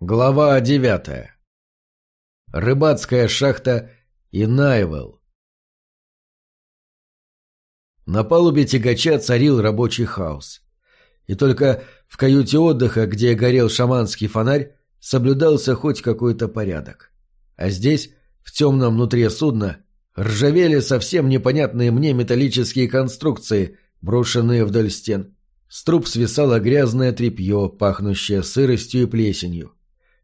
Глава девятая. Рыбацкая шахта Инайвелл. На палубе тягача царил рабочий хаос. И только в каюте отдыха, где горел шаманский фонарь, соблюдался хоть какой-то порядок. А здесь, в темном нутре судна, ржавели совсем непонятные мне металлические конструкции, брошенные вдоль стен. С труб свисало грязное тряпье, пахнущее сыростью и плесенью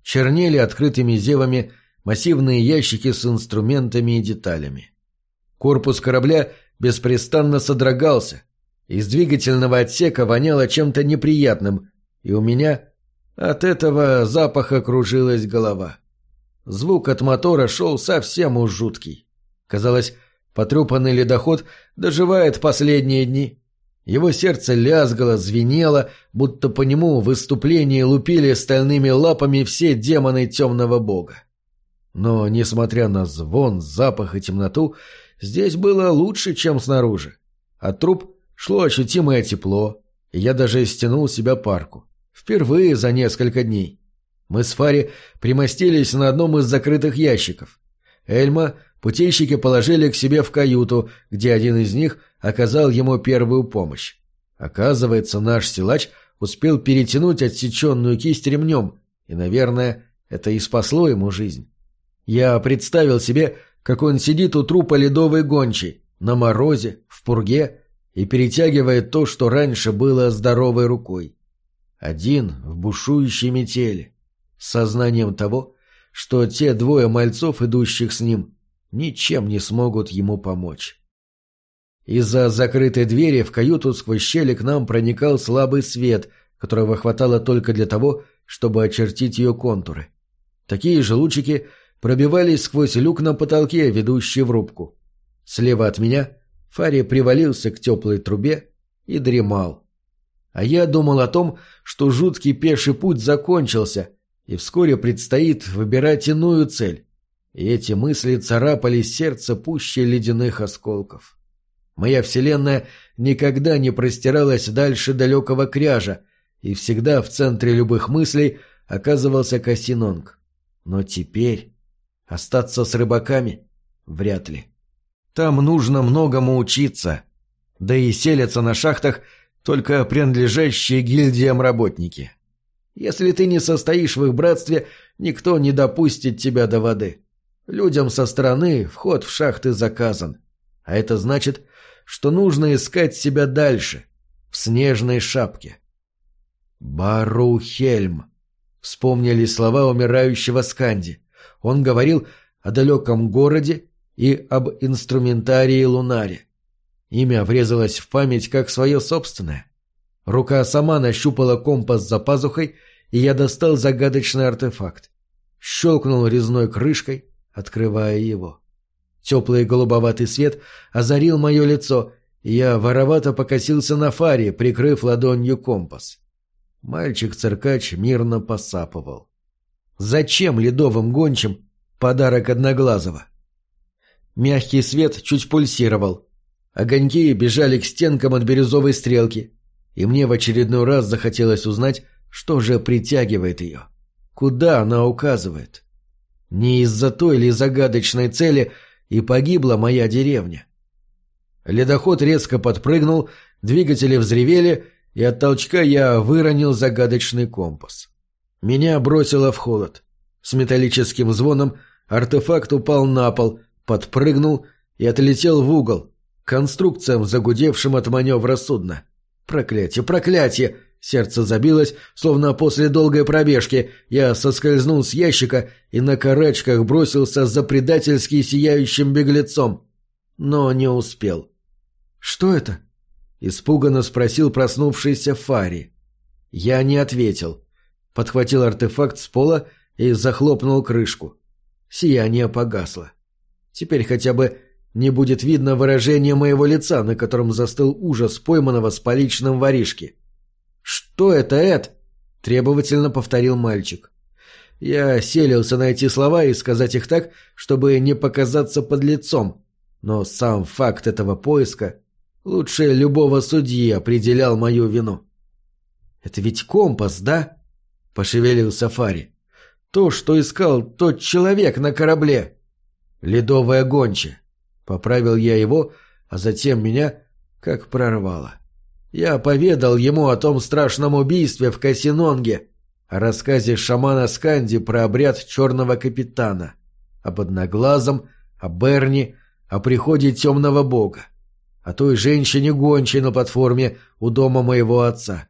чернели открытыми зевами массивные ящики с инструментами и деталями. Корпус корабля беспрестанно содрогался, из двигательного отсека воняло чем-то неприятным, и у меня от этого запаха кружилась голова. Звук от мотора шел совсем уж жуткий. Казалось, потрепанный ледоход доживает последние дни. Его сердце лязгало, звенело, будто по нему в выступлении лупили стальными лапами все демоны темного бога. Но, несмотря на звон, запах и темноту, здесь было лучше, чем снаружи. От труб шло ощутимое тепло, и я даже стянул себя парку. Впервые за несколько дней. Мы с Фари примостились на одном из закрытых ящиков. Эльма путейщики положили к себе в каюту, где один из них оказал ему первую помощь. Оказывается, наш силач успел перетянуть отсеченную кисть ремнем, и, наверное, это и спасло ему жизнь. Я представил себе, как он сидит у трупа ледовой гончей, на морозе, в пурге, и перетягивает то, что раньше было здоровой рукой. Один в бушующей метели, с сознанием того, что те двое мальцов, идущих с ним, ничем не смогут ему помочь. Из-за закрытой двери в каюту сквозь щели к нам проникал слабый свет, которого хватало только для того, чтобы очертить ее контуры. Такие же лучики пробивались сквозь люк на потолке, ведущий в рубку. Слева от меня Фари привалился к теплой трубе и дремал. А я думал о том, что жуткий пеший путь закончился, и вскоре предстоит выбирать иную цель и эти мысли царапали сердце пуще ледяных осколков. Моя вселенная никогда не простиралась дальше далекого кряжа, и всегда в центре любых мыслей оказывался Касинонг. Но теперь остаться с рыбаками вряд ли. Там нужно многому учиться, да и селятся на шахтах только принадлежащие гильдиям работники. Если ты не состоишь в их братстве, никто не допустит тебя до воды. Людям со стороны вход в шахты заказан. А это значит, что нужно искать себя дальше, в снежной шапке. Барухельм. Вспомнили слова умирающего Сканди. Он говорил о далеком городе и об инструментарии Лунаре. Имя врезалось в память как свое собственное. Рука сама нащупала компас за пазухой, и я достал загадочный артефакт. Щелкнул резной крышкой, открывая его. Теплый голубоватый свет озарил мое лицо, и я воровато покосился на фаре, прикрыв ладонью компас. Мальчик-циркач мирно посапывал. Зачем ледовым гончим подарок Одноглазого? Мягкий свет чуть пульсировал. Огоньки бежали к стенкам от бирюзовой стрелки, и мне в очередной раз захотелось узнать, что же притягивает ее. Куда она указывает? Не из-за той или загадочной цели и погибла моя деревня. Ледоход резко подпрыгнул, двигатели взревели, и от толчка я выронил загадочный компас. Меня бросило в холод. С металлическим звоном артефакт упал на пол, подпрыгнул и отлетел в угол, конструкциям, загудевшим от маневра судна. Проклятие, проклятие! Сердце забилось, словно после долгой пробежки. Я соскользнул с ящика и на карачках бросился за предательски сияющим беглецом. Но не успел. «Что это?» — испуганно спросил проснувшийся Фари. Я не ответил. Подхватил артефакт с пола и захлопнул крышку. Сияние погасло. Теперь хотя бы не будет видно выражения моего лица, на котором застыл ужас пойманного с поличным воришки. «Что это, Эд?» – требовательно повторил мальчик. Я селился найти слова и сказать их так, чтобы не показаться под лицом, но сам факт этого поиска лучше любого судьи определял мою вину. «Это ведь компас, да?» – пошевелился Фари. То, что искал тот человек на корабле. Ледовая гонча. Поправил я его, а затем меня как прорвало. Я поведал ему о том страшном убийстве в Касинонге, о рассказе шамана Сканди про обряд черного капитана, об одноглазом, о Берни, о приходе темного бога, о той женщине гончей на платформе у дома моего отца.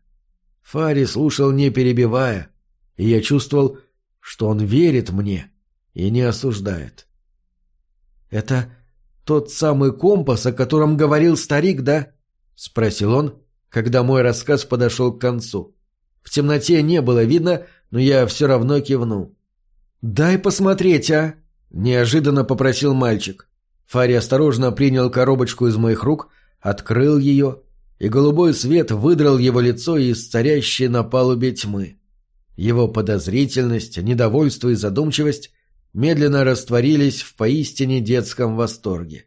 Фари слушал не перебивая, и я чувствовал, что он верит мне и не осуждает. «Это тот самый компас, о котором говорил старик, да?» — спросил он, когда мой рассказ подошел к концу. В темноте не было видно, но я все равно кивнул. «Дай посмотреть, а!» — неожиданно попросил мальчик. Фари осторожно принял коробочку из моих рук, открыл ее, и голубой свет выдрал его лицо из царящей на палубе тьмы. Его подозрительность, недовольство и задумчивость медленно растворились в поистине детском восторге.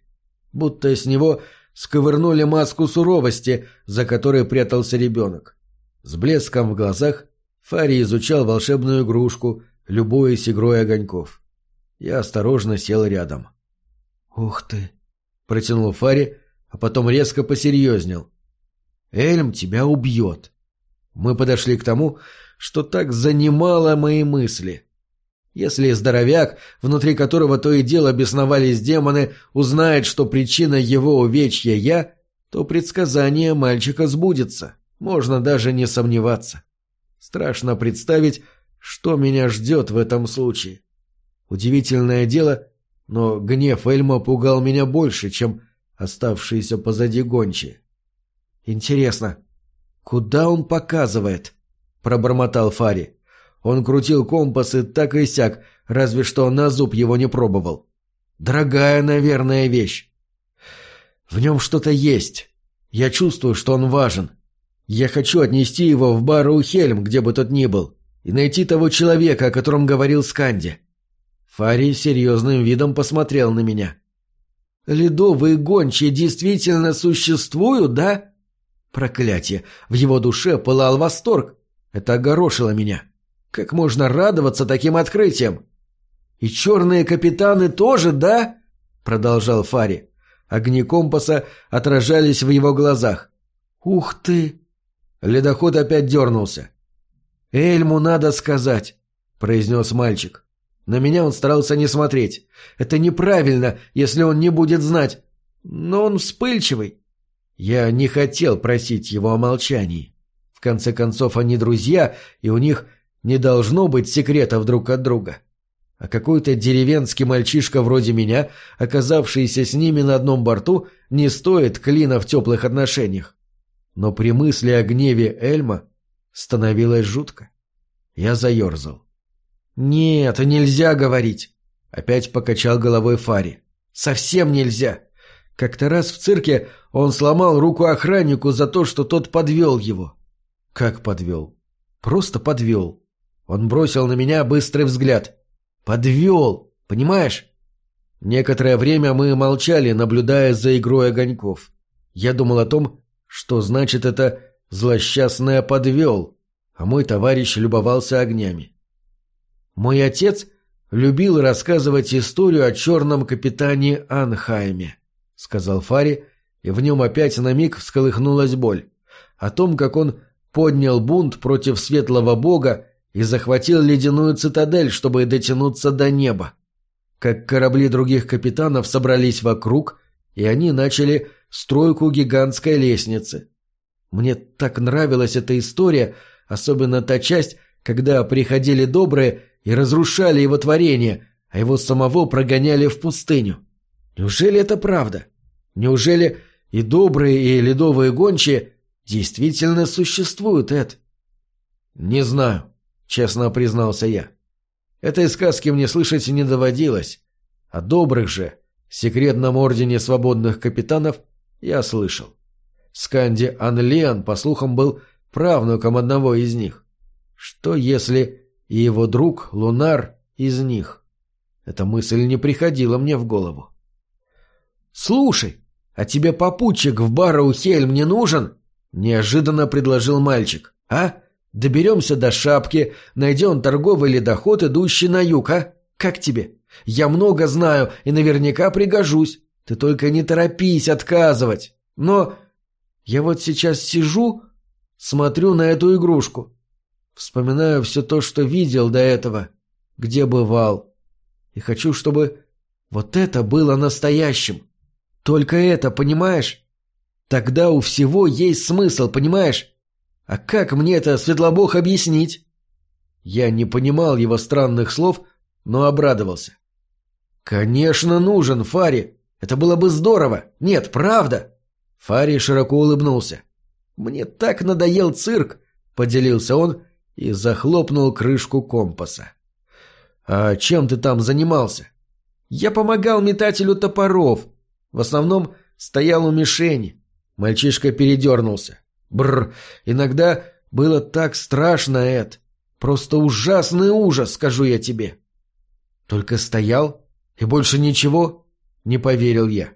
Будто с него сковырнули маску суровости, за которой прятался ребенок. С блеском в глазах Фари изучал волшебную игрушку, любуясь игрой огоньков. Я осторожно сел рядом. «Ух ты!» — протянул Фари, а потом резко посерьезнел. «Эльм тебя убьет!» Мы подошли к тому, что так занимало мои мысли. Если здоровяк, внутри которого то и дело бесновались демоны, узнает, что причина его увечья я, то предсказание мальчика сбудется. Можно даже не сомневаться. Страшно представить, что меня ждет в этом случае. Удивительное дело, но гнев Эльма пугал меня больше, чем оставшиеся позади гончие. Интересно, куда он показывает? пробормотал Фари. Он крутил компасы так и сяк, разве что на зуб его не пробовал. Дорогая, наверное, вещь. В нем что-то есть. Я чувствую, что он важен. Я хочу отнести его в бар Ухельм, где бы тот ни был, и найти того человека, о котором говорил Сканди. Фари серьезным видом посмотрел на меня. «Ледовые гончие действительно существуют, да?» Проклятие! В его душе пылал восторг. Это огорошило меня. Как можно радоваться таким открытиям? «И черные капитаны тоже, да?» — продолжал Фари. Огни компаса отражались в его глазах. «Ух ты!» Ледоход опять дернулся. «Эльму надо сказать», — произнес мальчик. На меня он старался не смотреть. Это неправильно, если он не будет знать. Но он вспыльчивый. Я не хотел просить его о молчании. В конце концов, они друзья, и у них не должно быть секретов друг от друга. А какой-то деревенский мальчишка вроде меня, оказавшийся с ними на одном борту, не стоит клина в теплых отношениях. Но при мысли о гневе Эльма становилось жутко. Я заерзал. «Нет, нельзя говорить!» Опять покачал головой Фари. «Совсем нельзя!» Как-то раз в цирке он сломал руку охраннику за то, что тот подвел его. Как подвел? Просто подвел. Он бросил на меня быстрый взгляд. «Подвел! Понимаешь?» Некоторое время мы молчали, наблюдая за игрой огоньков. Я думал о том, что значит это «злосчастное подвел», а мой товарищ любовался огнями. Мой отец любил рассказывать историю о черном капитане Анхайме, сказал Фари, и в нем опять на миг всколыхнулась боль. О том, как он поднял бунт против светлого бога и захватил ледяную цитадель, чтобы дотянуться до неба. Как корабли других капитанов собрались вокруг, и они начали стройку гигантской лестницы. Мне так нравилась эта история, особенно та часть, когда приходили добрые и разрушали его творение, а его самого прогоняли в пустыню. Неужели это правда? Неужели и добрые, и ледовые гончие действительно существуют, Эд? Не знаю. — честно признался я. Этой сказки мне слышать не доводилось. О добрых же, секретном ордене свободных капитанов, я слышал. Сканди Анлиан, по слухам, был правнуком одного из них. Что если и его друг Лунар из них? Эта мысль не приходила мне в голову. «Слушай, а тебе попутчик в Барроу-Хельм не нужен?» — неожиданно предложил мальчик. «А? Доберемся до шапки, найдем торговый ледоход, идущий на юг, а? Как тебе? Я много знаю и наверняка пригожусь. Ты только не торопись отказывать. Но я вот сейчас сижу, смотрю на эту игрушку. Вспоминаю все то, что видел до этого, где бывал. И хочу, чтобы вот это было настоящим. Только это, понимаешь? Тогда у всего есть смысл, понимаешь? А как мне это, Светлобог, объяснить? Я не понимал его странных слов, но обрадовался. «Конечно нужен, Фари. Это было бы здорово. Нет, правда». Фари широко улыбнулся. «Мне так надоел цирк», — поделился он и захлопнул крышку компаса. «А чем ты там занимался?» «Я помогал метателю топоров. В основном стоял у мишени». Мальчишка передернулся. Бр, иногда было так страшно, Эд. Просто ужасный ужас, скажу я тебе. Только стоял и больше ничего? Не поверил я.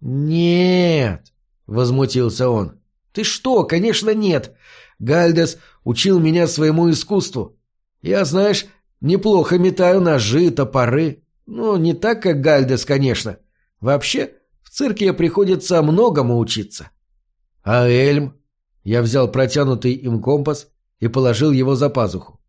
Нет, возмутился он. Ты что, конечно, нет. Гальдес учил меня своему искусству. Я, знаешь, неплохо метаю ножи, топоры. Ну, не так, как Гальдес, конечно. Вообще, в цирке приходится многому учиться. А Эльм? Я взял протянутый им компас и положил его за пазуху.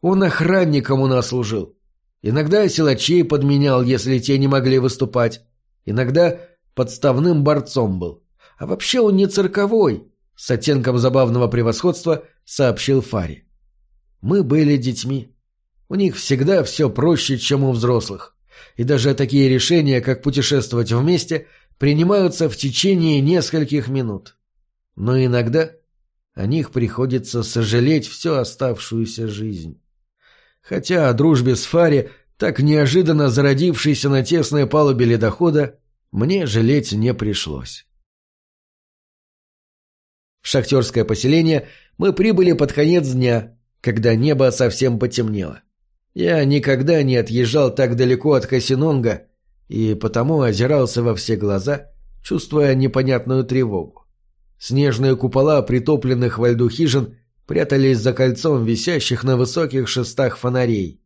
Он охранником у нас служил. Иногда силачей подменял, если те не могли выступать. Иногда подставным борцом был. А вообще он не цирковой, с оттенком забавного превосходства сообщил Фари. Мы были детьми. У них всегда все проще, чем у взрослых. И даже такие решения, как путешествовать вместе, принимаются в течение нескольких минут. Но иногда о них приходится сожалеть всю оставшуюся жизнь. Хотя о дружбе с Фари, так неожиданно зародившейся на тесной палубе ледохода, мне жалеть не пришлось. В шахтерское поселение мы прибыли под конец дня, когда небо совсем потемнело. Я никогда не отъезжал так далеко от Касинонга и потому озирался во все глаза, чувствуя непонятную тревогу. Снежные купола притопленных во льду хижин прятались за кольцом висящих на высоких шестах фонарей.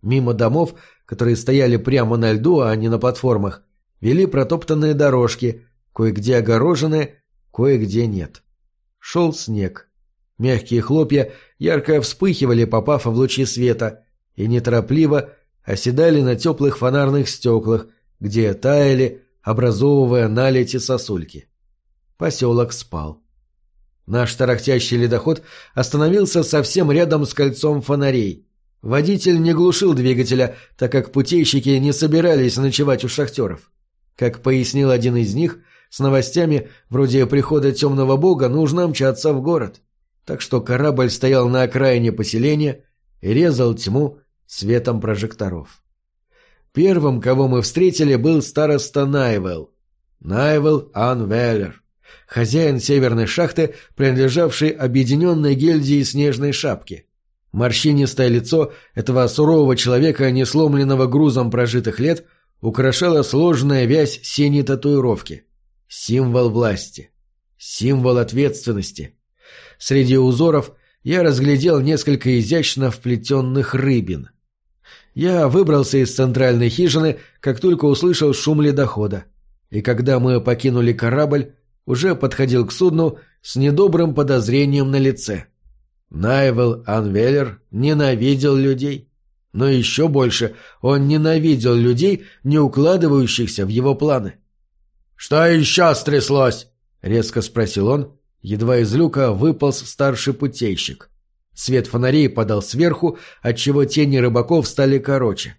Мимо домов, которые стояли прямо на льду, а не на платформах, вели протоптанные дорожки, кое-где огороженные, кое-где нет. Шел снег. Мягкие хлопья ярко вспыхивали, попав в лучи света, и неторопливо оседали на теплых фонарных стеклах, где таяли, образовывая налети сосульки. Поселок спал. Наш тарахтящий ледоход остановился совсем рядом с кольцом фонарей. Водитель не глушил двигателя, так как путейщики не собирались ночевать у шахтеров. Как пояснил один из них, с новостями вроде прихода темного бога нужно мчаться в город. Так что корабль стоял на окраине поселения и резал тьму светом прожекторов. Первым, кого мы встретили, был староста Найвелл. Найвелл Анвеллер хозяин северной шахты, принадлежавшей объединенной гильдии снежной шапки. Морщинистое лицо этого сурового человека, не сломленного грузом прожитых лет, украшала сложная вязь синей татуировки. Символ власти. Символ ответственности. Среди узоров я разглядел несколько изящно вплетенных рыбин. Я выбрался из центральной хижины, как только услышал шум ледохода. И когда мы покинули корабль, уже подходил к судну с недобрым подозрением на лице. Найвел Анвеллер ненавидел людей. Но еще больше он ненавидел людей, не укладывающихся в его планы. «Что еще стряслось?» — резко спросил он. Едва из люка выполз старший путейщик. Свет фонарей падал сверху, отчего тени рыбаков стали короче.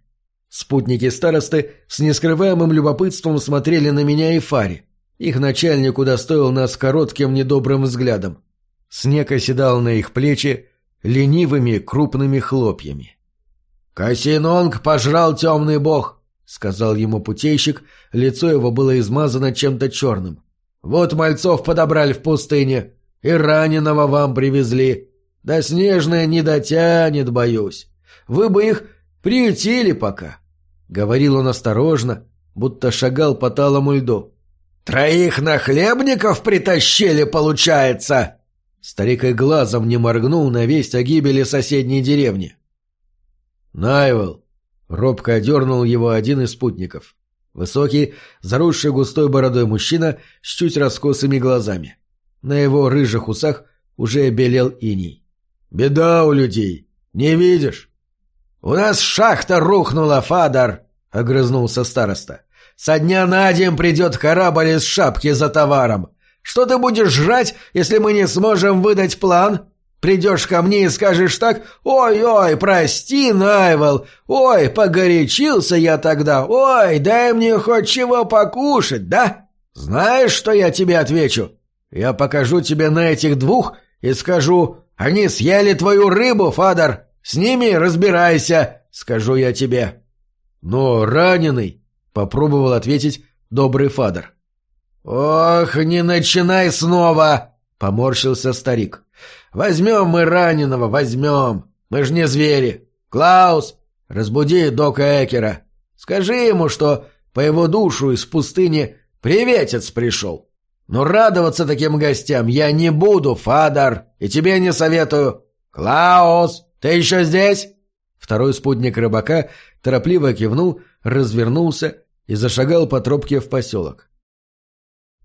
Спутники старосты с нескрываемым любопытством смотрели на меня и Фари. Их начальник удостоил нас коротким недобрым взглядом. Снег оседал на их плечи ленивыми крупными хлопьями. «Кассинонг пожрал темный бог», — сказал ему путейщик, лицо его было измазано чем-то черным. «Вот мальцов подобрали в пустыне, и раненого вам привезли. Да снежная не дотянет, боюсь. Вы бы их приютили пока», — говорил он осторожно, будто шагал по талому льду. «Троих нахлебников притащили, получается!» Старик и глазом не моргнул на весть о гибели соседней деревни. «Найвел!» — робко одернул его один из спутников. Высокий, заросший густой бородой мужчина с чуть раскосыми глазами. На его рыжих усах уже белел иней. «Беда у людей! Не видишь?» «У нас шахта рухнула, Фадар!» — огрызнулся староста. «Со дня на день придет корабль из шапки за товаром. Что ты будешь жрать, если мы не сможем выдать план? Придешь ко мне и скажешь так «Ой-ой, прости, Найвел! Ой, погорячился я тогда! Ой, дай мне хоть чего покушать, да?» Знаешь, что я тебе отвечу? Я покажу тебе на этих двух и скажу «Они съели твою рыбу, Фадор! С ними разбирайся!» — скажу я тебе. «Но раненый!» — попробовал ответить добрый Фадор. «Ох, не начинай снова!» — поморщился старик. Возьмем мы раненого, возьмем. Мы же не звери. Клаус, разбуди Дока Экера. Скажи ему, что по его душу из пустыни приветец пришел. Но радоваться таким гостям я не буду, Фадар, и тебе не советую. Клаус, ты еще здесь?» Второй спутник рыбака торопливо кивнул, развернулся и зашагал по тропке в поселок.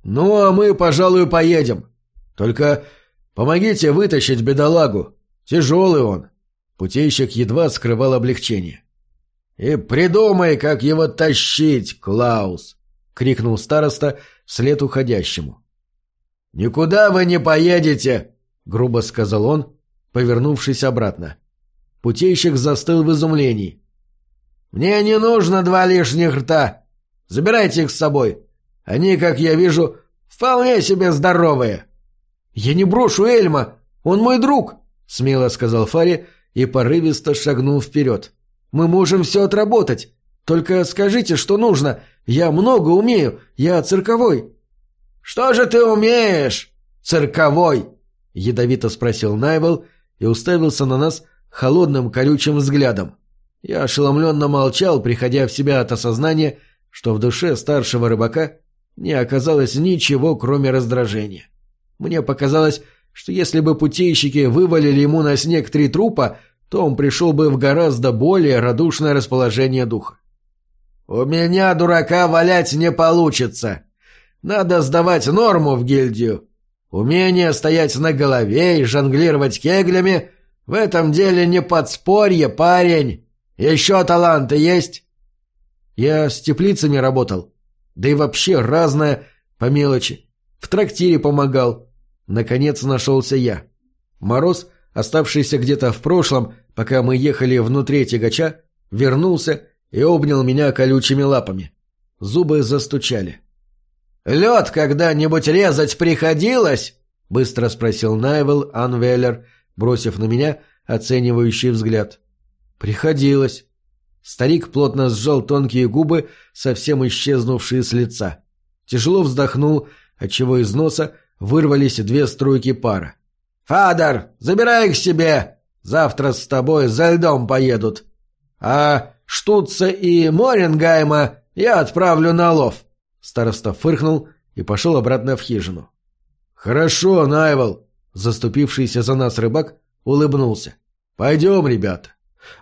«Ну, а мы, пожалуй, поедем. Только Помогите вытащить бедолагу. Тяжелый он. Путейщик едва скрывал облегчение. «И придумай, как его тащить, Клаус!» — крикнул староста вслед уходящему. «Никуда вы не поедете!» — грубо сказал он, повернувшись обратно. Путейщик застыл в изумлении. «Мне не нужно два лишних рта. Забирайте их с собой. Они, как я вижу, вполне себе здоровые». «Я не брошу Эльма! Он мой друг!» — смело сказал Фари и порывисто шагнул вперед. «Мы можем все отработать. Только скажите, что нужно. Я много умею. Я цирковой». «Что же ты умеешь, цирковой?» — ядовито спросил Найвел и уставился на нас холодным колючим взглядом. Я ошеломленно молчал, приходя в себя от осознания, что в душе старшего рыбака не оказалось ничего, кроме раздражения. Мне показалось, что если бы путейщики вывалили ему на снег три трупа, то он пришел бы в гораздо более радушное расположение духа. «У меня дурака валять не получится. Надо сдавать норму в гильдию. Умение стоять на голове и жонглировать кеглями — в этом деле не подспорье, парень. Еще таланты есть?» Я с теплицами работал. Да и вообще разное по мелочи. В трактире помогал. Наконец нашелся я. Мороз, оставшийся где-то в прошлом, пока мы ехали внутри тягача, вернулся и обнял меня колючими лапами. Зубы застучали. «Лед когда-нибудь резать приходилось?» — быстро спросил Найвел Анвеллер, бросив на меня оценивающий взгляд. «Приходилось». Старик плотно сжал тонкие губы, совсем исчезнувшие с лица. Тяжело вздохнул, отчего из носа вырвались две струйки пара. «Фадер, забирай их себе! Завтра с тобой за льдом поедут. А Штутца и Морингайма я отправлю на лов». Староста фыркнул и пошел обратно в хижину. «Хорошо, Найвел», — заступившийся за нас рыбак улыбнулся. «Пойдем, ребята.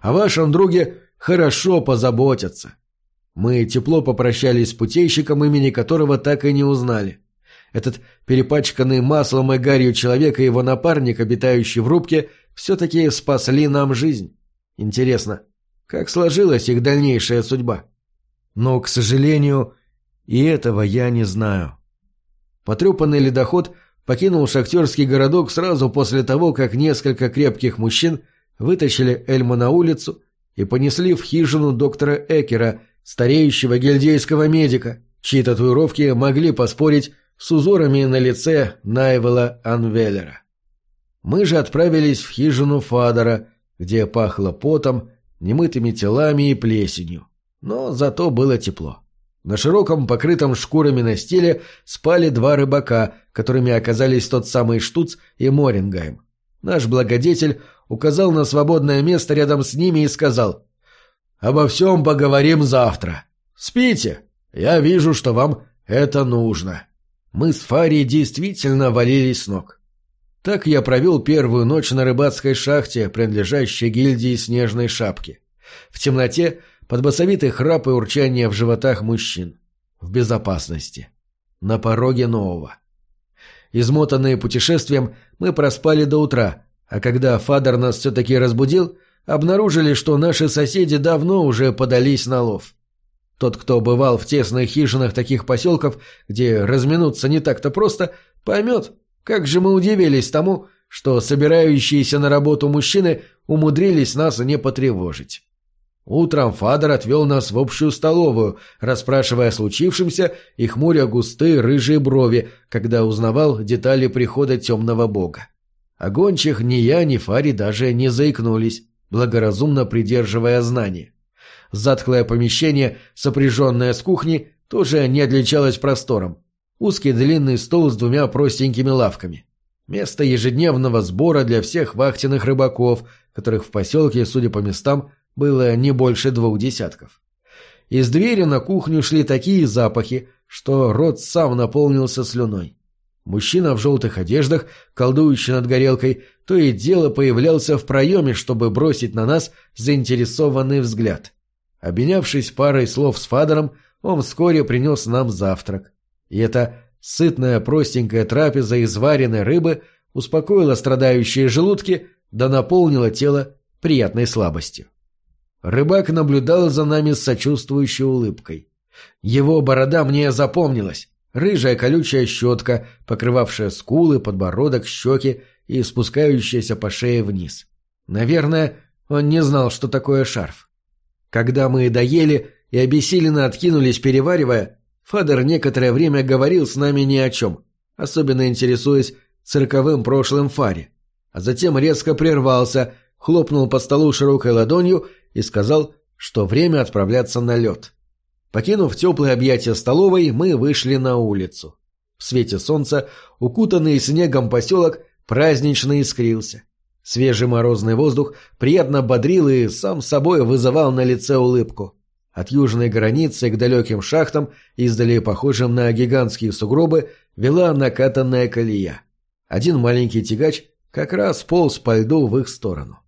О вашем друге хорошо позаботятся». Мы тепло попрощались с путейщиком, имени которого так и не узнали. Этот перепачканный маслом и гарью человек и его напарник, обитающий в рубке, все-таки спасли нам жизнь. Интересно, как сложилась их дальнейшая судьба? Но, к сожалению, и этого я не знаю. Потрепанный ледоход покинул шахтерский городок сразу после того, как несколько крепких мужчин вытащили Эльма на улицу и понесли в хижину доктора Экера, стареющего гильдейского медика, чьи татуировки могли поспорить с узорами на лице Найвела Анвеллера. Мы же отправились в хижину Фадора, где пахло потом, немытыми телами и плесенью. Но зато было тепло. На широком, покрытом шкурами настиле спали два рыбака, которыми оказались тот самый Штуц и Морингайм. Наш благодетель указал на свободное место рядом с ними и сказал «Обо всем поговорим завтра. Спите. Я вижу, что вам это нужно» мы с Фари действительно валились с ног. Так я провел первую ночь на рыбацкой шахте, принадлежащей гильдии Снежной Шапки. В темноте, под басовитый храп и урчание в животах мужчин. В безопасности. На пороге нового. Измотанные путешествием, мы проспали до утра, а когда Фадер нас все-таки разбудил, обнаружили, что наши соседи давно уже подались на лов. Тот, кто бывал в тесных хижинах таких поселков, где разминуться не так-то просто, поймет, как же мы удивились тому, что собирающиеся на работу мужчины умудрились нас не потревожить. Утром Фадер отвел нас в общую столовую, расспрашивая о случившемся и хмуря густые рыжие брови, когда узнавал детали прихода темного бога. О гончих ни я, ни Фари даже не заикнулись, благоразумно придерживая знания. Затхлое помещение, сопряженное с кухней, тоже не отличалось простором. Узкий длинный стол с двумя простенькими лавками. Место ежедневного сбора для всех вахтенных рыбаков, которых в поселке, судя по местам, было не больше двух десятков. Из двери на кухню шли такие запахи, что рот сам наполнился слюной. Мужчина в желтых одеждах, колдующий над горелкой, то и дело появлялся в проеме, чтобы бросить на нас заинтересованный взгляд. Обменявшись парой слов с Фадером, он вскоре принес нам завтрак. И эта сытная простенькая трапеза из вареной рыбы успокоила страдающие желудки да наполнила тело приятной слабостью. Рыбак наблюдал за нами с сочувствующей улыбкой. Его борода мне запомнилась. Рыжая колючая щетка, покрывавшая скулы, подбородок, щеки и спускающаяся по шее вниз. Наверное, он не знал, что такое шарф. Когда мы доели и обессиленно откинулись, переваривая, Фадер некоторое время говорил с нами ни о чем, особенно интересуясь цирковым прошлым Фаре, а затем резко прервался, хлопнул по столу широкой ладонью и сказал, что время отправляться на лед. Покинув теплые объятия столовой, мы вышли на улицу. В свете солнца, укутанный снегом поселок, празднично искрился. Свежий морозный воздух приятно бодрил и сам собой вызывал на лице улыбку. От южной границы к далеким шахтам, издали похожим на гигантские сугробы, вела накатанная колея. Один маленький тягач как раз полз по льду в их сторону.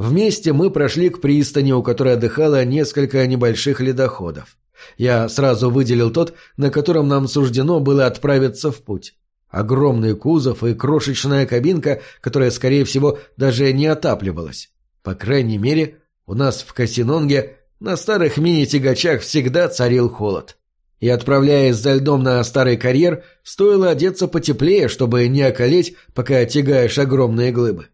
Вместе мы прошли к пристани, у которой отдыхало несколько небольших ледоходов. Я сразу выделил тот, на котором нам суждено было отправиться в путь. Огромный кузов и крошечная кабинка, которая, скорее всего, даже не отапливалась. По крайней мере, у нас в Касинонге на старых мини-тягачах всегда царил холод. И отправляясь за льдом на старый карьер, стоило одеться потеплее, чтобы не околеть, пока тягаешь огромные глыбы.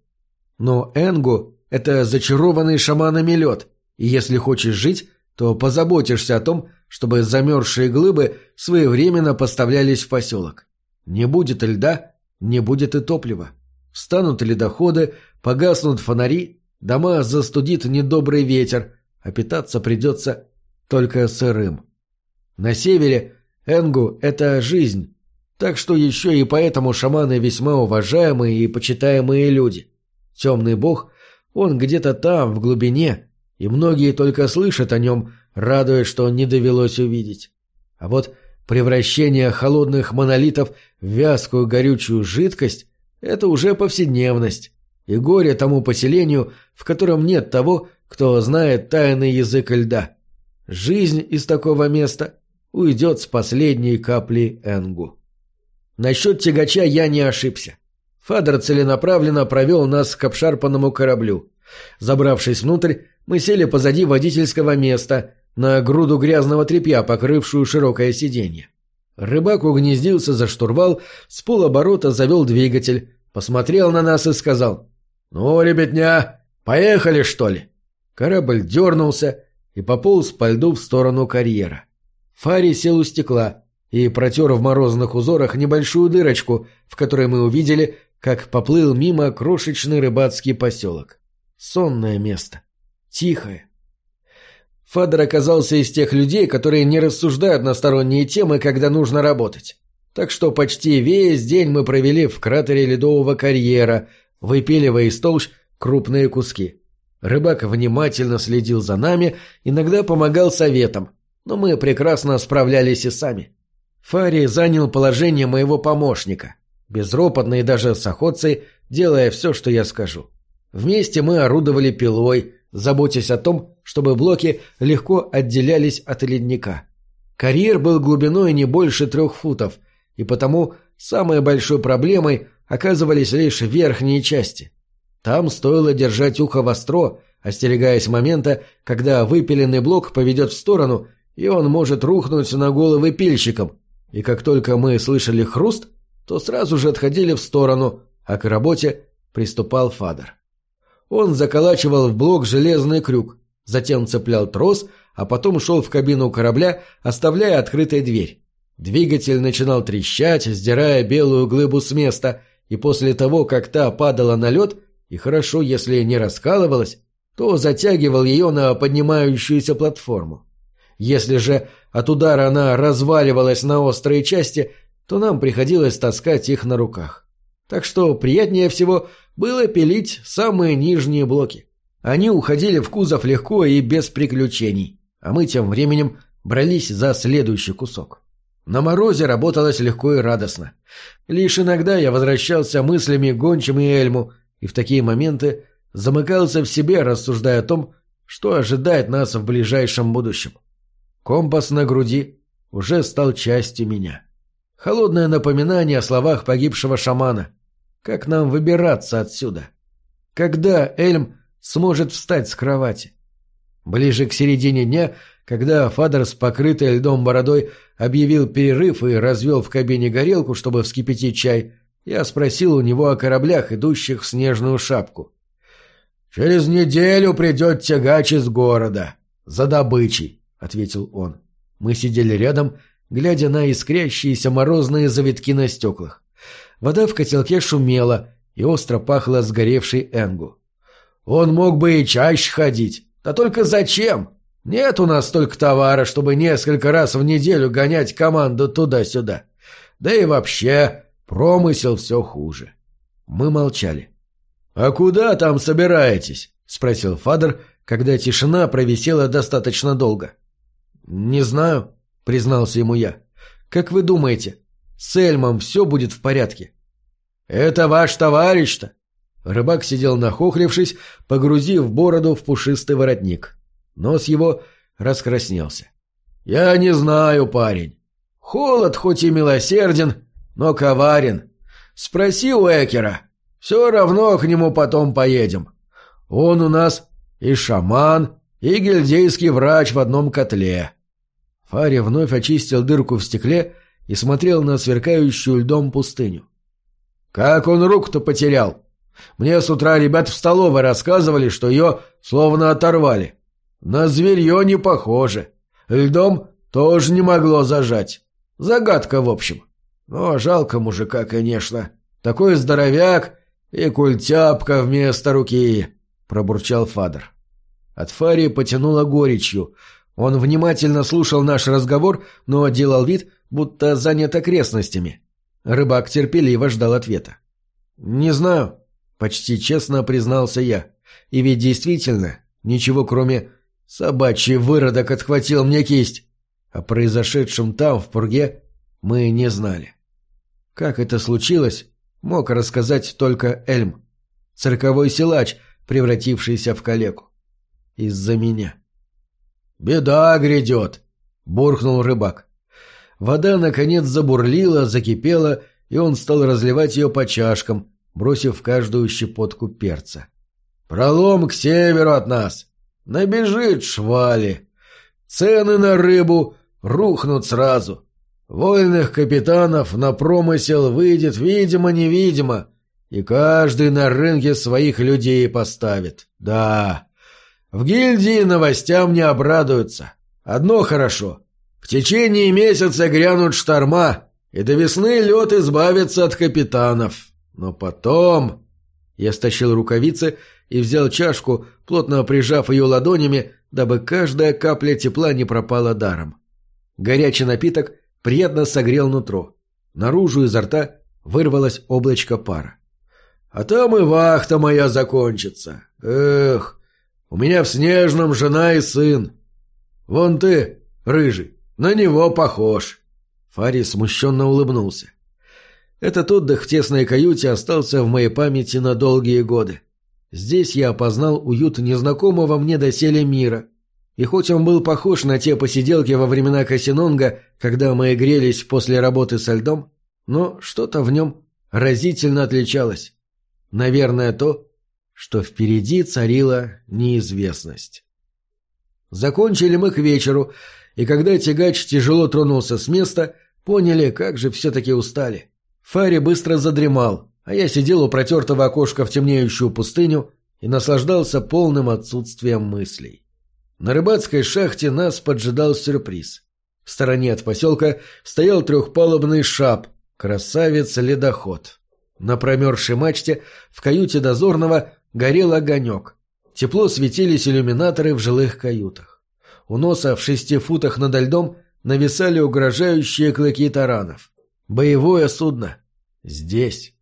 Но Энгу — это зачарованный шаманами лед, и если хочешь жить, то позаботишься о том, чтобы замерзшие глыбы своевременно поставлялись в поселок. Не будет льда, не будет и топлива. Встанут ледоходы, погаснут фонари, дома застудит недобрый ветер, а питаться придется только сырым. На севере Энгу – это жизнь, так что еще и поэтому шаманы весьма уважаемые и почитаемые люди. Темный бог, он где-то там, в глубине, и многие только слышат о нем, радуясь, что не довелось увидеть. А вот превращение холодных монолитов в вязкую горючую жидкость – это уже повседневность, и горе тому поселению, в котором нет того, кто знает тайный язык льда. Жизнь из такого места уйдет с последней капли Энгу. Насчет тягача я не ошибся. Фадер целенаправленно провел нас к обшарпанному кораблю. Забравшись внутрь, мы сели позади водительского места, на груду грязного тряпья, покрывшую широкое сиденье. Рыбак угнездился за штурвал, с полоборота завел двигатель, посмотрел на нас и сказал «Ну, ребятня, поехали, что ли?» Корабль дернулся и пополз по льду в сторону карьера. Фари сел у стекла и протер в морозных узорах небольшую дырочку, в которой мы увидели, как поплыл мимо крошечный рыбацкий поселок. Сонное место. Тихое. Фадер оказался из тех людей, которые не рассуждают на сторонние темы, когда нужно работать. Так что почти весь день мы провели в кратере ледового карьера, выпиливая из толщ крупные куски. Рыбак внимательно следил за нами, иногда помогал советом, но мы прекрасно справлялись и сами. Фари занял положение моего помощника. Безропотно и даже с охотцей, делая все, что я скажу. Вместе мы орудовали пилой, заботясь о том, чтобы блоки легко отделялись от ледника. Карьер был глубиной не больше трех футов, и потому самой большой проблемой оказывались лишь верхние части. Там стоило держать ухо востро, остерегаясь момента, когда выпиленный блок поведет в сторону, и он может рухнуть на головы пильщикам. И как только мы слышали хруст, то сразу же отходили в сторону, а к работе приступал Фадер. Он заколачивал в блок железный крюк, затем цеплял трос, а потом шел в кабину корабля, оставляя открытой дверь. Двигатель начинал трещать, сдирая белую глыбу с места, и после того, как та падала на лед, и хорошо, если не раскалывалась, то затягивал ее на поднимающуюся платформу. Если же от удара она разваливалась на острые части, то нам приходилось таскать их на руках. Так что приятнее всего было пилить самые нижние блоки. Они уходили в кузов легко и без приключений, а мы тем временем брались за следующий кусок. На морозе работалось легко и радостно. Лишь иногда я возвращался мыслями Гончим и Эльму, и в такие моменты замыкался в себе, рассуждая о том, что ожидает нас в ближайшем будущем. Компас на груди уже стал частью меня. Холодное напоминание о словах погибшего шамана. Как нам выбираться отсюда? Когда Эльм сможет встать с кровати? Ближе к середине дня, когда Фадер с покрытой льдом бородой объявил перерыв и развел в кабине горелку, чтобы вскипятить чай, я спросил у него о кораблях, идущих в снежную шапку. «Через неделю придет тягач из города. За добычей», — ответил он. Мы сидели рядом, глядя на искрящиеся морозные завитки на стеклах. Вода в котелке шумела и остро пахла сгоревшей энгу. Он мог бы и чаще ходить. Да только зачем? Нет у нас столько товара, чтобы несколько раз в неделю гонять команду туда-сюда. Да и вообще, промысел все хуже. Мы молчали. «А куда там собираетесь?» — спросил Фадер, когда тишина провисела достаточно долго. «Не знаю», — признался ему я. «Как вы думаете, с Эльмом все будет в порядке. «Это ваш товарищ-то!» Рыбак сидел нахохлившись, погрузив бороду в пушистый воротник. Нос его раскраснелся. «Я не знаю, парень. Холод хоть и милосерден, но коварен. Спроси у Экера. Все равно к нему потом поедем. Он у нас и шаман, и гильдейский врач в одном котле». Фари вновь очистил дырку в стекле и смотрел на сверкающую льдом пустыню. «Как он руку-то потерял? Мне с утра ребят в столовой рассказывали, что ее словно оторвали. На зверье не похоже. Льдом тоже не могло зажать. Загадка, в общем. Но жалко мужика, конечно. Такой здоровяк и культяпка вместо руки», — пробурчал Фадер. От Фари потянуло горечью. Он внимательно слушал наш разговор, но делал вид, будто занят окрестностями. Рыбак терпеливо ждал ответа. «Не знаю», — почти честно признался я. И ведь действительно, ничего кроме «собачий выродок отхватил мне кисть», о произошедшем там, в пурге, мы не знали. Как это случилось, мог рассказать только Эльм, цирковой силач, превратившийся в калеку. Из-за меня. «Беда грядет», — буркнул рыбак. Вода, наконец, забурлила, закипела, и он стал разливать ее по чашкам, бросив каждую щепотку перца. «Пролом к северу от нас! Набежит швали! Цены на рыбу рухнут сразу! Вольных капитанов на промысел выйдет видимо-невидимо, и каждый на рынке своих людей поставит. Да, в гильдии новостям не обрадуются. Одно хорошо. В течение месяца грянут шторма, и до весны лед избавится от капитанов. Но потом... Я стащил рукавицы и взял чашку, плотно прижав ее ладонями, дабы каждая капля тепла не пропала даром. Горячий напиток приятно согрел нутро. Наружу изо рта вырвалось облачко пара. «А там и вахта моя закончится. Эх, у меня в Снежном жена и сын. Вон ты, рыжий, на него похож». Фари смущенно улыбнулся. Этот отдых в тесной каюте остался в моей памяти на долгие годы. Здесь я опознал уют незнакомого мне доселе мира. И хоть он был похож на те посиделки во времена Касинонга, когда мы грелись после работы со льдом, но что-то в нем разительно отличалось. Наверное, то, что впереди царила неизвестность. Закончили мы к вечеру, и когда тягач тяжело тронулся с места, поняли, как же все-таки устали. Фари быстро задремал, а я сидел у протертого окошка в темнеющую пустыню и наслаждался полным отсутствием мыслей. На рыбацкой шахте нас поджидал сюрприз. В стороне от поселка стоял трехпалубный шап, красавец-ледоход. На промерзшей мачте в каюте дозорного горел огонек. Тепло светились иллюминаторы в жилых каютах. У носа в шести футах над льдом нависали угрожающие клыки таранов. Боевое судно. Здесь.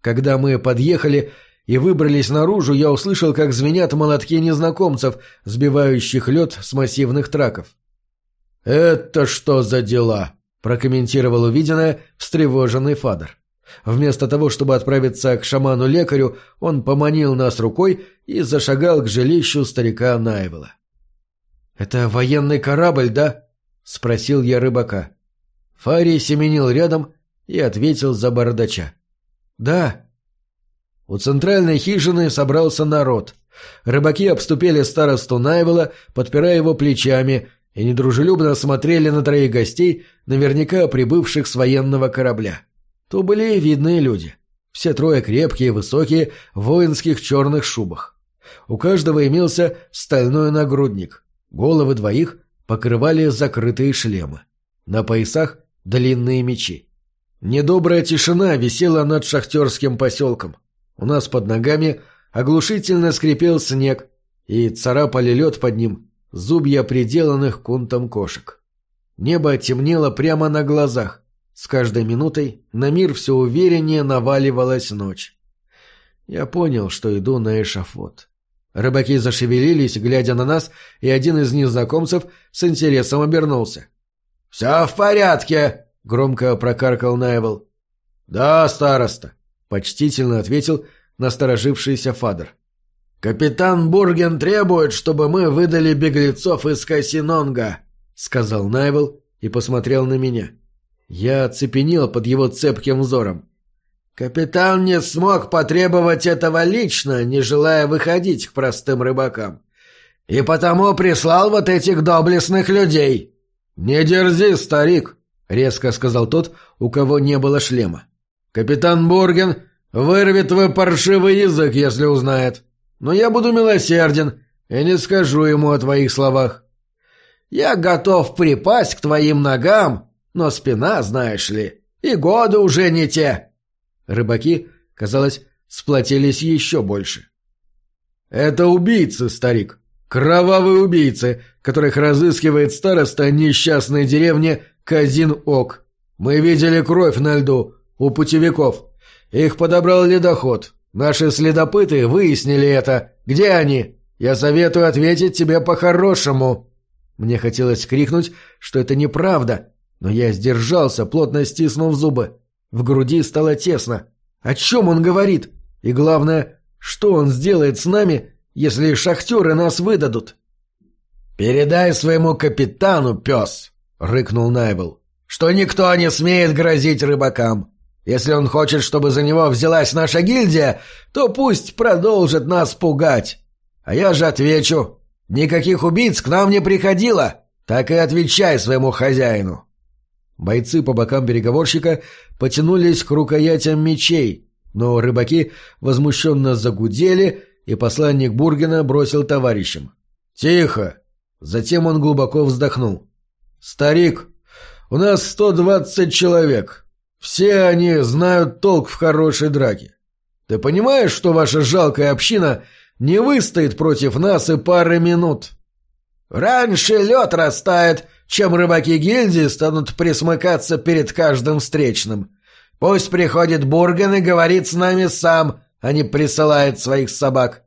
Когда мы подъехали и выбрались наружу, я услышал, как звенят молотки незнакомцев, сбивающих лед с массивных траков. «Это что за дела?» – прокомментировал увиденное встревоженный Фадер. Вместо того, чтобы отправиться к шаману-лекарю, он поманил нас рукой и зашагал к жилищу старика Найвела. «Это военный корабль, да?» – спросил я рыбака. Фарий семенил рядом и ответил за бардача. «Да». У центральной хижины собрался народ. Рыбаки обступили старосту Найвела, подпирая его плечами, и недружелюбно смотрели на троих гостей, наверняка прибывших с военного корабля. То были видные люди. Все трое крепкие, высокие, в воинских черных шубах. У каждого имелся стальной нагрудник. Головы двоих покрывали закрытые шлемы. На поясах длинные мечи. Недобрая тишина висела над шахтерским поселком. У нас под ногами оглушительно скрипел снег, и царапали лед под ним зубья приделанных кунтом кошек. Небо темнело прямо на глазах. С каждой минутой на мир все увереннее наваливалась ночь. Я понял, что иду на эшафот. Рыбаки зашевелились, глядя на нас, и один из незнакомцев с интересом обернулся. «Все в порядке!» — громко прокаркал Найвел. «Да, староста», — почтительно ответил насторожившийся Фадер. «Капитан Бурген требует, чтобы мы выдали беглецов из Касинонга», — сказал Найвел и посмотрел на меня. Я оцепенел под его цепким взором. «Капитан не смог потребовать этого лично, не желая выходить к простым рыбакам. И потому прислал вот этих доблестных людей». «Не дерзи, старик», — резко сказал тот, у кого не было шлема. «Капитан Бурген вырвет твой паршивый язык, если узнает. Но я буду милосерден и не скажу ему о твоих словах. Я готов припасть к твоим ногам, но спина, знаешь ли, и годы уже не те». Рыбаки, казалось, сплотились еще больше. «Это убийцы, старик», Кровавые убийцы, которых разыскивает староста несчастной деревни Казин-Ок. Мы видели кровь на льду у путевиков. Их подобрал ледоход. Наши следопыты выяснили это. Где они? Я советую ответить тебе по-хорошему». Мне хотелось крикнуть, что это неправда, но я сдержался, плотно стиснув зубы. В груди стало тесно. О чем он говорит? И главное, что он сделает с нами, если шахтеры нас выдадут. «Передай своему капитану, пес!» — рыкнул Найбл. «Что никто не смеет грозить рыбакам. Если он хочет, чтобы за него взялась наша гильдия, то пусть продолжит нас пугать. А я же отвечу. Никаких убийц к нам не приходило. Так и отвечай своему хозяину». Бойцы по бокам переговорщика потянулись к рукоятям мечей, но рыбаки возмущенно загудели и посланник Бургена бросил товарищам. «Тихо!» Затем он глубоко вздохнул. «Старик, у нас сто двадцать человек. Все они знают толк в хорошей драке. Ты понимаешь, что ваша жалкая община не выстоит против нас и пары минут?» «Раньше лед растает, чем рыбаки гильдии станут присмыкаться перед каждым встречным. Пусть приходит Бурген и говорит с нами сам, а не присылает своих собак.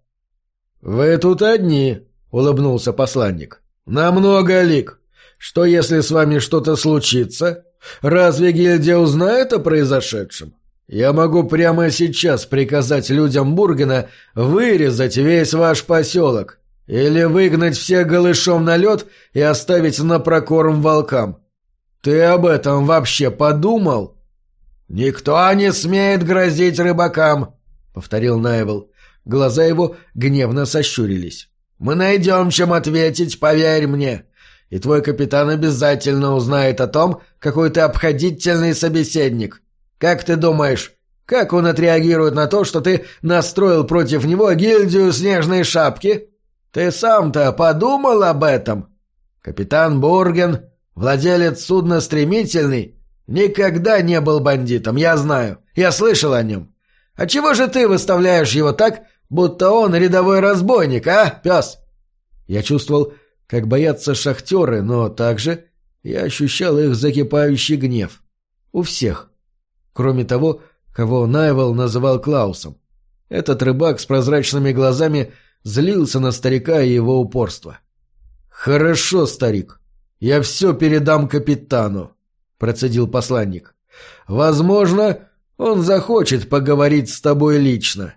«Вы тут одни», — улыбнулся посланник. «На много лик. Что, если с вами что-то случится? Разве гильдия узнает о произошедшем? Я могу прямо сейчас приказать людям Бургена вырезать весь ваш поселок или выгнать всех голышом на лед и оставить на прокорм волкам. Ты об этом вообще подумал? Никто не смеет грозить рыбакам, повторил Найвел. Глаза его гневно сощурились. Мы найдем, чем ответить, поверь мне. И твой капитан обязательно узнает о том, какой ты обходительный собеседник. Как ты думаешь, как он отреагирует на то, что ты настроил против него гильдию снежной шапки? Ты сам-то подумал об этом? Капитан Бурген, владелец судна «Стремительный», никогда не был бандитом, я знаю. Я слышал о нем. А чего же ты выставляешь его так, будто он рядовой разбойник, а, пес?» Я чувствовал, как боятся шахтеры, но также я ощущал их закипающий гнев. У всех. Кроме того, кого Найвел называл Клаусом. Этот рыбак с прозрачными глазами злился на старика и его упорство. «Хорошо, старик, я все передам капитану», — процедил посланник. «Возможно, он захочет поговорить с тобой лично».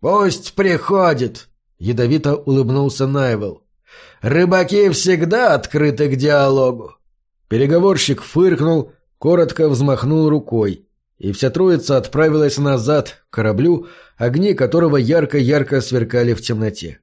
«Пусть приходит», — ядовито улыбнулся Найвел. «Рыбаки всегда открыты к диалогу». Переговорщик фыркнул, коротко взмахнул рукой, и вся троица отправилась назад, к кораблю, огни которого ярко-ярко сверкали в темноте.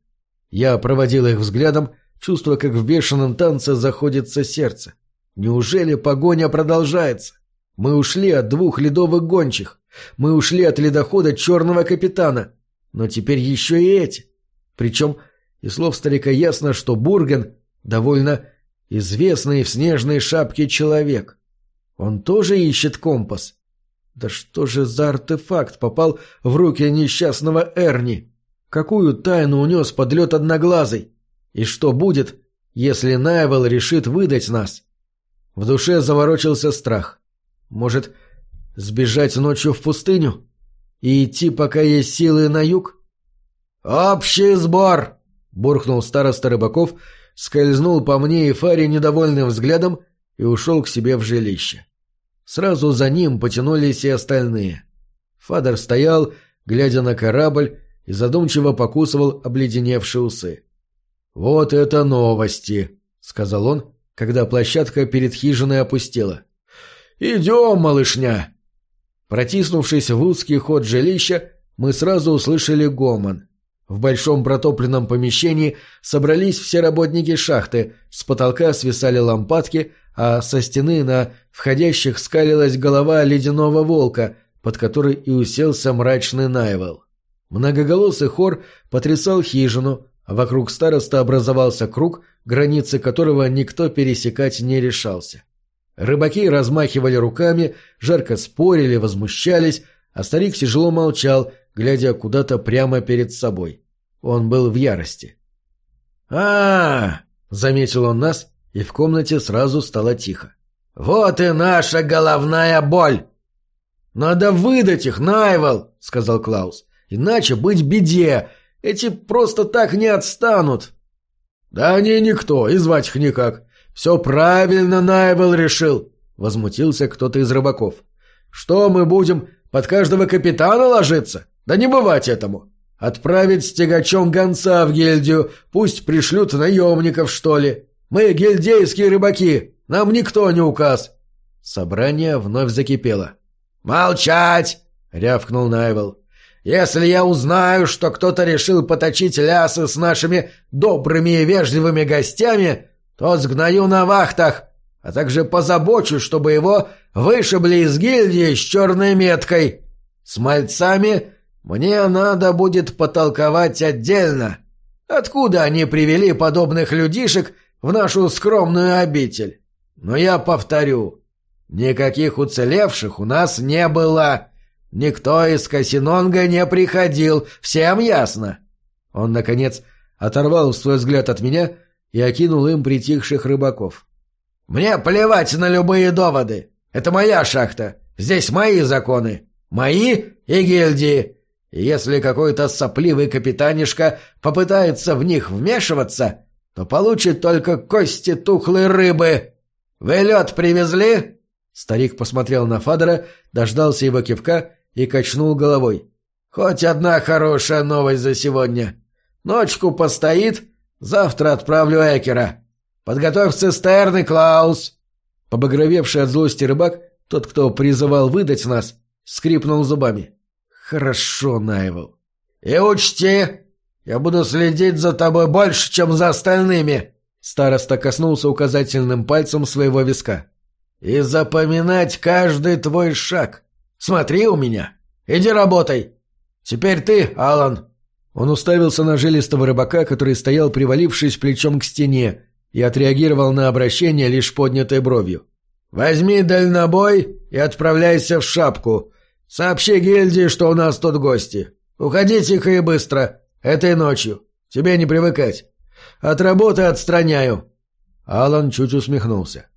Я проводил их взглядом, чувствуя, как в бешеном танце заходится сердце. Неужели погоня продолжается? Мы ушли от двух ледовых гончих. Мы ушли от ледохода черного капитана. Но теперь еще и эти. Причем из слов старика ясно, что Бурген довольно известный в снежной шапке человек. Он тоже ищет компас. Да что же за артефакт попал в руки несчастного Эрни? Какую тайну унес подлет одноглазый? И что будет, если Найвел решит выдать нас? В душе заворочился страх. Может, сбежать ночью в пустыню? И идти, пока есть силы, на юг? «Общий сбор!» — буркнул староста Рыбаков, скользнул по мне и Фаре недовольным взглядом и ушел к себе в жилище. Сразу за ним потянулись и остальные. Фадер стоял, глядя на корабль, и задумчиво покусывал обледеневшие усы. «Вот это новости!» — сказал он, когда площадка перед хижиной опустела. «Идем, малышня!» Протиснувшись в узкий ход жилища, мы сразу услышали гомон. В большом протопленном помещении собрались все работники шахты, с потолка свисали лампадки, а со стены на входящих скалилась голова ледяного волка, под который и уселся мрачный Найвел. Многоголосый хор потрясал хижину, а вокруг староста образовался круг, границы которого никто пересекать не решался. Рыбаки размахивали руками, жарко спорили, возмущались, а старик тяжело молчал, глядя куда-то прямо перед собой. Он был в ярости. а, -а, -а заметил он нас и в комнате сразу стало тихо. «Вот и наша головная боль!» «Надо выдать их, Найвел!» — сказал Клаус. «Иначе быть беде! Эти просто так не отстанут!» «Да они никто, и звать их никак. Все правильно Найвел решил!» — возмутился кто-то из рыбаков. «Что мы будем, под каждого капитана ложиться? Да не бывать этому! Отправить с тягачом гонца в гильдию, пусть пришлют наемников, что ли!» Мы гильдейские рыбаки, нам никто не указ. Собрание вновь закипело. «Молчать!» — рявкнул Найвел. «Если я узнаю, что кто-то решил поточить лясы с нашими добрыми и вежливыми гостями, то сгною на вахтах, а также позабочусь, чтобы его вышибли из гильдии с черной меткой. С мальцами мне надо будет потолковать отдельно. Откуда они привели подобных людишек в нашу скромную обитель. Но я повторю, никаких уцелевших у нас не было. Никто из Касинонга не приходил, всем ясно. Он, наконец, оторвал свой взгляд от меня и окинул им притихших рыбаков. «Мне плевать на любые доводы. Это моя шахта. Здесь мои законы. Мои и гильдии. И если какой-то сопливый капитанишка попытается в них вмешиваться, то получит только кости тухлой рыбы. Вы лед привезли?» Старик посмотрел на Фадера, дождался его кивка и качнул головой. «Хоть одна хорошая новость за сегодня. Ночку постоит, завтра отправлю Экера. Подготовь цистерны, Клаус!» Побагровевший от злости рыбак, тот, кто призывал выдать нас, скрипнул зубами. «Хорошо, Найвел». «И учти, я буду следить за тобой больше, чем за остальными!» Староста коснулся указательным пальцем своего виска. «И запоминать каждый твой шаг. Смотри у меня. Иди работай. Теперь ты, Алан». Он уставился на жилистого рыбака, который стоял, привалившись плечом к стене, и отреагировал на обращение лишь поднятой бровью. «Возьми дальнобой и отправляйся в шапку. Сообщи гильдии, что у нас тут гости. Уходи тихо и быстро. Этой ночью. Тебе не привыкать. От работы отстраняю». Алан чуть усмехнулся.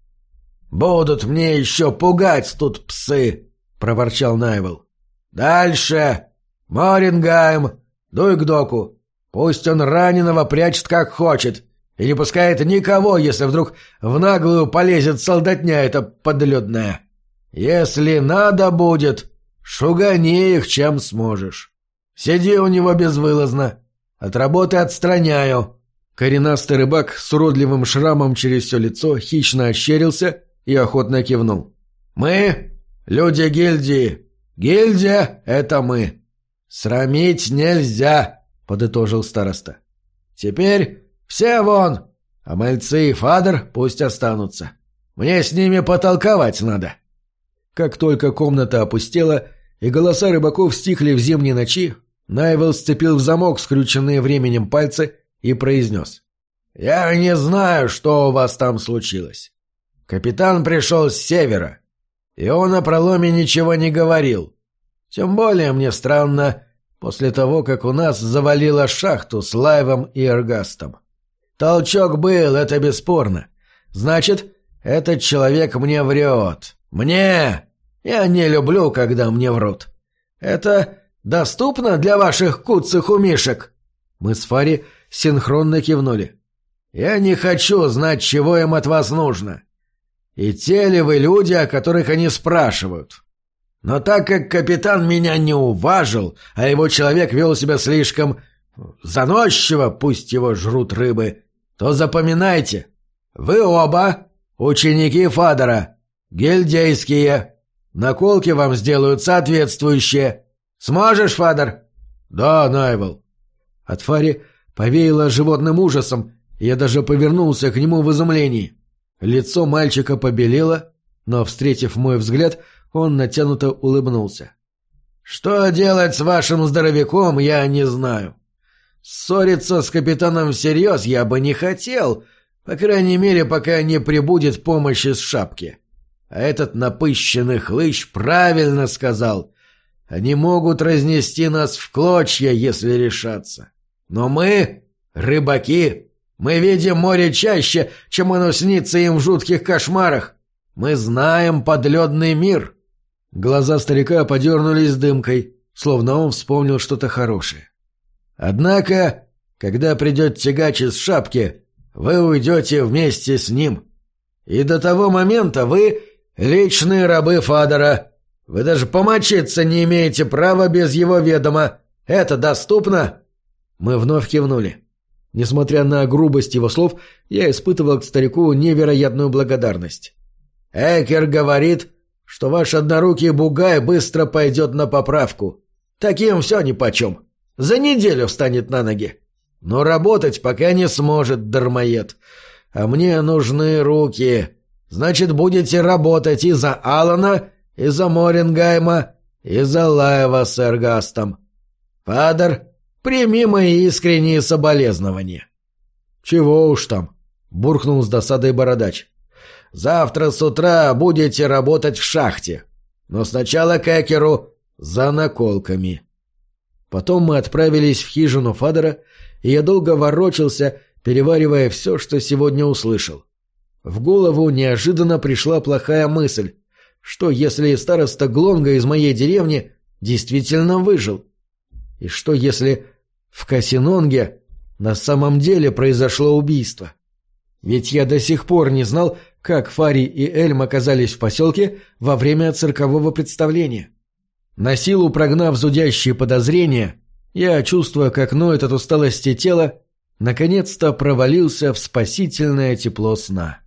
«Будут мне еще пугать тут псы!» — проворчал Найвел. «Дальше! Морингайм! Дуй к доку! Пусть он раненого прячет как хочет, и не пускает никого, если вдруг в наглую полезет солдатня эта подледная. Если надо будет, шугани их чем сможешь. Сиди у него безвылазно. От работы отстраняю». Коренастый рыбак с уродливым шрамом через все лицо хищно ощерился и охотно кивнул. «Мы — люди гильдии. Гильдия — это мы. Срамить нельзя», — подытожил староста. «Теперь все вон, а мальцы и фадер пусть останутся. Мне с ними потолковать надо». Как только комната опустела, и голоса рыбаков стихли в зимней ночи, Найвел сцепил в замок скрюченные временем пальцы и произнес. «Я не знаю, что у вас там случилось. Капитан пришел с севера, и он о проломе ничего не говорил. Тем более мне странно, после того, как у нас завалило шахту с Лайвом и Эргастом. Толчок был, это бесспорно. Значит, этот человек мне врет. Мне! Я не люблю, когда мне врут. Это доступно для ваших куцых умишек?» Мы с Фари синхронно кивнули. «Я не хочу знать, чего им от вас нужно. И те ли вы люди, о которых они спрашивают. Но так как капитан меня не уважил, а его человек вел себя слишком заносчиво, пусть его жрут рыбы, то запоминайте, вы оба ученики Фадора, гильдейские. Наколки вам сделают соответствующие. Сможешь, Фадор?» «Да, Найвел». От Фари повеяло животным ужасом, и я даже повернулся к нему в изумлении. Лицо мальчика побелело, но, встретив мой взгляд, он натянуто улыбнулся. «Что делать с вашим здоровяком, я не знаю. Ссориться с капитаном всерьез я бы не хотел, по крайней мере, пока не прибудет помощь из шапки. А этот напыщенный хлыщ правильно сказал. Они могут разнести нас в клочья, если решаться. Но мы — рыбаки, мы видим море чаще, чем оно снится им в жутких кошмарах. Мы знаем подледный мир». Глаза старика подернулись дымкой, словно он вспомнил что-то хорошее. «Однако, когда придет тягач из шапки, вы уйдете вместе с ним. И до того момента вы личные рабы Фадора. Вы даже помочиться не имеете права без его ведома. Это доступно?» Мы вновь кивнули. Несмотря на грубость его слов, я испытывал к старику невероятную благодарность. «Экер говорит, что ваш однорукий бугай быстро пойдет на поправку. Таким все нипочем. За неделю встанет на ноги. Но работать пока не сможет, дармоед. А мне нужны руки. Значит, будете работать и за Алана, и за Морингайма, и за Лаева с Эргастом. Падер, Прими мои искренние соболезнования». «Чего уж там», — буркнул с досадой бородач. «Завтра с утра будете работать в шахте, но сначала к Экеру за наколками». Потом мы отправились в хижину Фадера, и я долго ворочался, переваривая все, что сегодня услышал. В голову неожиданно пришла плохая мысль. Что, если староста Глонга из моей деревни действительно выжил? И что, если в Касинонге на самом деле произошло убийство. Ведь я до сих пор не знал, как Фари и Эльм оказались в поселке во время циркового представления. На силу прогнав зудящие подозрения, я, чувствуя, как ноет от усталости тело, наконец-то провалился в спасительное тепло сна.